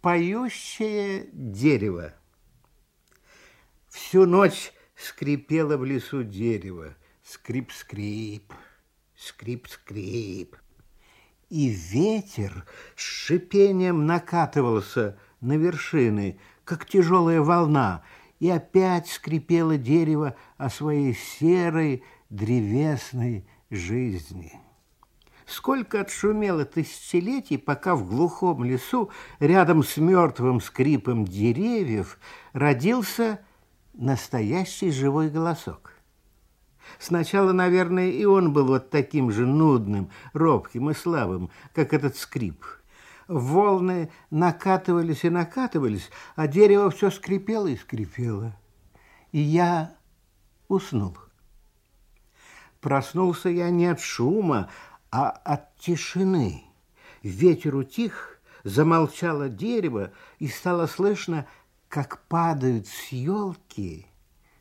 Поющее дерево. Всю ночь скрипело в лесу дерево. Скрип-скрип, скрип-скрип. И ветер с шипением накатывался на вершины, как тяжелая волна, и опять скрипело дерево о своей серой древесной жизни. Сколько отшумело тысячелетий, пока в глухом лесу, рядом с мертвым скрипом деревьев, родился настоящий живой голосок. Сначала, наверное, и он был вот таким же нудным, робким и слабым, как этот скрип. Волны накатывались и накатывались, а дерево все скрипело и скрипело. И я уснул. Проснулся я не от шума, а от тишины. Ветер утих, замолчало дерево, и стало слышно, как падают с елки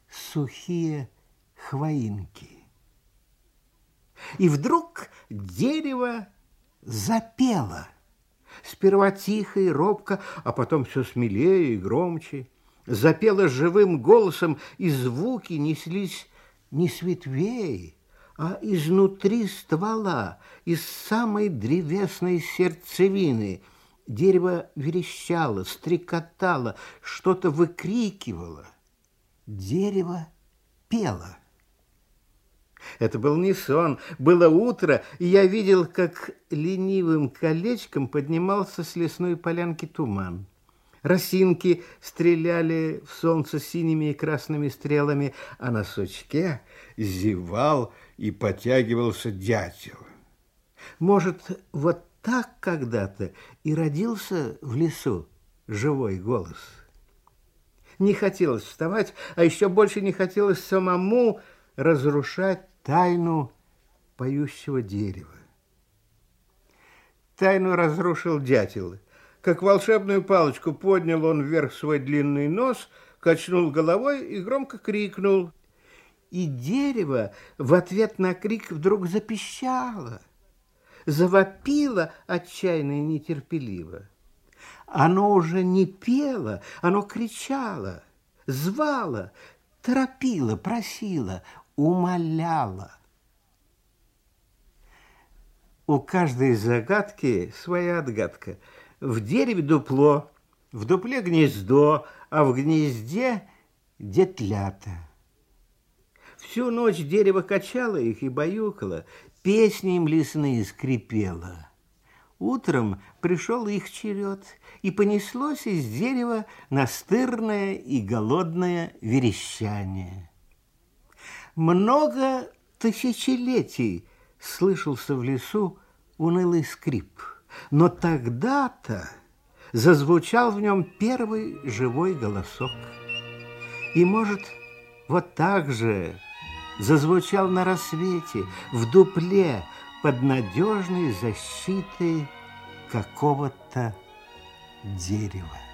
сухие хвоинки. И вдруг дерево запело. Сперва тихо и робко, а потом все смелее и громче. Запело живым голосом, и звуки неслись не с ветвей, а изнутри ствола, из самой древесной сердцевины. Дерево верещало, стрекотало, что-то выкрикивало. Дерево пело. Это был не сон, было утро, и я видел, как ленивым колечком поднимался с лесной полянки туман. Росинки стреляли в солнце синими и красными стрелами, а на сучке зевал и потягивался дятел. Может, вот так когда-то и родился в лесу живой голос. Не хотелось вставать, а еще больше не хотелось самому разрушать тайну поющего дерева. Тайну разрушил дятел. Как волшебную палочку поднял он вверх свой длинный нос, качнул головой и громко крикнул и дерево в ответ на крик вдруг запищало, завопило отчаянно и нетерпеливо. Оно уже не пело, оно кричало, звало, торопило, просило, умоляло. У каждой загадки своя отгадка. В дереве дупло, в дупле гнездо, а в гнезде детлята. Всю ночь дерево качало их и баюкало, песни им лесные скрипело. Утром пришел их черед, и понеслось из дерева настырное и голодное верещание. Много тысячелетий слышался в лесу унылый скрип, но тогда-то зазвучал в нем первый живой голосок. И, может, вот так же зазвучал на рассвете в дупле под надежной защитой какого-то дерева.